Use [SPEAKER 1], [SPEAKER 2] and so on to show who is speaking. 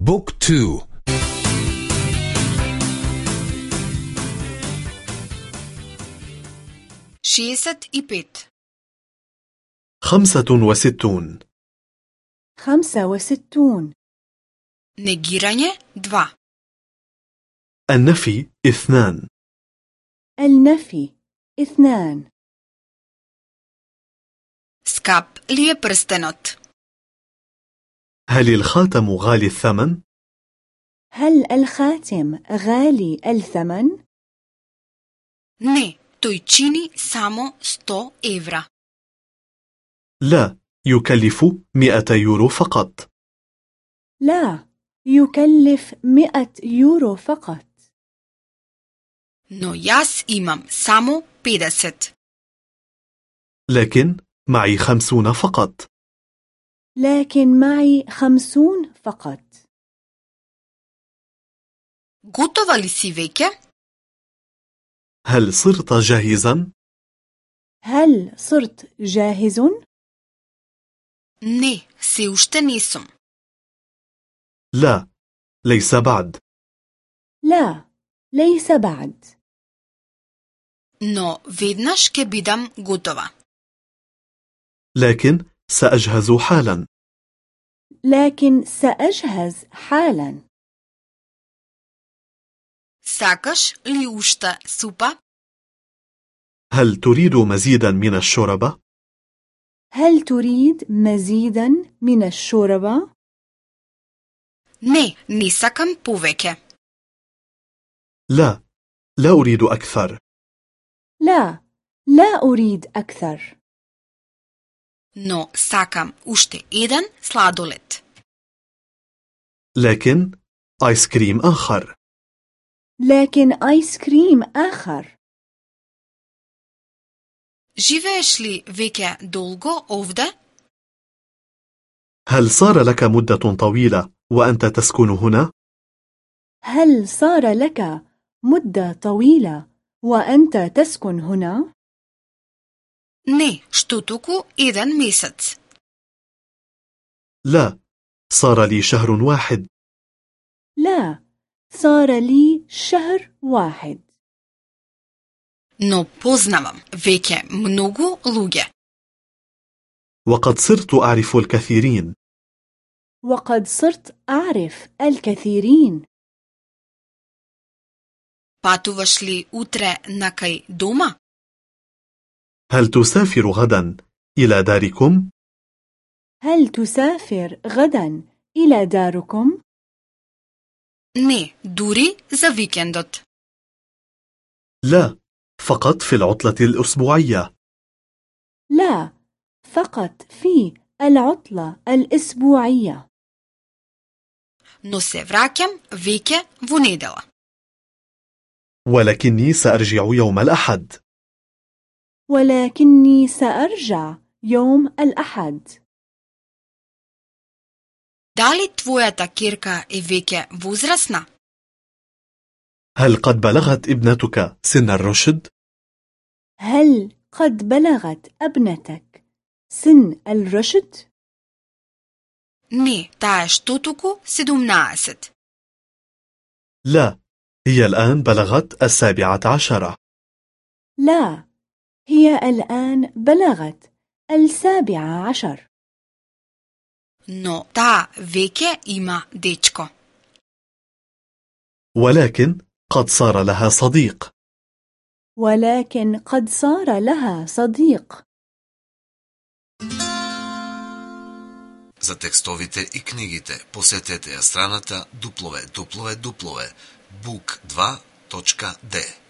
[SPEAKER 1] Book two.
[SPEAKER 2] Шеесет и пет
[SPEAKER 3] خمسة وستون.
[SPEAKER 4] خمسة وستون.
[SPEAKER 2] Негирање два.
[SPEAKER 3] النفي اثنان.
[SPEAKER 4] النفي اثنان.
[SPEAKER 2] Скап ли е прстенот
[SPEAKER 3] هل الخاتم غالي الثمن؟
[SPEAKER 4] هل الخاتم غالي الثمن؟
[SPEAKER 2] Не, тој чини само 100 евра
[SPEAKER 3] لا, يكلف 100 يورو فقط.
[SPEAKER 4] لا, يكلف 100 يورو فقط.
[SPEAKER 2] Но јас имам само 50.
[SPEAKER 3] لكن معي 50 فقط.
[SPEAKER 4] لكن معي خمسون فقط
[SPEAKER 2] Готова ли си веќе?
[SPEAKER 3] هل صرت جاهزا؟
[SPEAKER 4] هل صرت جاهز؟
[SPEAKER 2] Не, се уште не сум.
[SPEAKER 3] لا ليس بعد
[SPEAKER 4] لا ليس بعد
[SPEAKER 2] Но веднаш ќе бидам готова.
[SPEAKER 3] لكن سأجهز حالا
[SPEAKER 4] لكن سأجهز حالا
[SPEAKER 2] Сакаш ли уште супа?
[SPEAKER 3] هل تريد مزيدا من الشوربة؟
[SPEAKER 4] هل تريد مزيدا من الشوربة؟
[SPEAKER 2] Не, не сакам повеќе.
[SPEAKER 3] لا لا أريد أكثر
[SPEAKER 4] لا لا أريد أكثر
[SPEAKER 2] Но сакам уште еден сладолет.
[SPEAKER 3] لكن آيس كريم آخر
[SPEAKER 4] لكن آيس كريم آخر
[SPEAKER 2] Живееш ли веќе долго овде?
[SPEAKER 3] هل صار لك مدة طويلة وأنت تسكن هنا؟
[SPEAKER 4] هل صار لك مدة طويلة وأنت تسكن هنا؟
[SPEAKER 2] Не, што току еден месец.
[SPEAKER 3] لا صار لي شهر واحد
[SPEAKER 4] لا صار لي شهر واحد
[SPEAKER 2] Но познавам веќе многу луѓе.
[SPEAKER 3] وقد صرت أعرف الكثيرين
[SPEAKER 4] وقد صرت أعرف الكثيرين
[SPEAKER 2] Патуваш ли утре на кај дома?
[SPEAKER 3] هل تسافر غدا إلى داركم؟
[SPEAKER 4] هل تسافر غدا إلى داركم؟
[SPEAKER 2] Не, дури за викендот.
[SPEAKER 3] لا فقط في العطلة الأسبوعية
[SPEAKER 4] لا فقط في العطلة الأسبوعية
[SPEAKER 2] Но се враќам веќе во недела.
[SPEAKER 3] ولكني سأرجع يوم الأحد
[SPEAKER 4] ولكني سأرجع يوم الأحد
[SPEAKER 2] Дали твојата керка е веќе возрасна?
[SPEAKER 3] هل قد بلغت ابنتك سن الرشد؟
[SPEAKER 4] هل قد بلغت ابنتك سن الرشد؟
[SPEAKER 2] Не, таа е што току 17.
[SPEAKER 3] لا هي الآن بلغت السابعة عشرة
[SPEAKER 4] لا هي الآن بلغت السابعة عشر
[SPEAKER 2] Но таа веќе има дечко.
[SPEAKER 3] ولكن قد صار لها صديق
[SPEAKER 4] ولكن قد صار لها صديق
[SPEAKER 5] За текстовите и книгите посетете ја страната www.book2.de